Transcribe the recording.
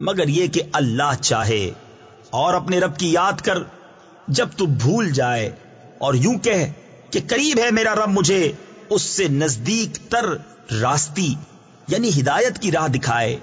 مگر یہ کہ اللہ چاہے اور اپنے رب کی یاد کر جب تو بھول جائے اور یوں کہ کہ قریب ہے میرا رب مجھے، اس سے نزدیک تر راستی یعنی ہدایت کی راہ دکھائے۔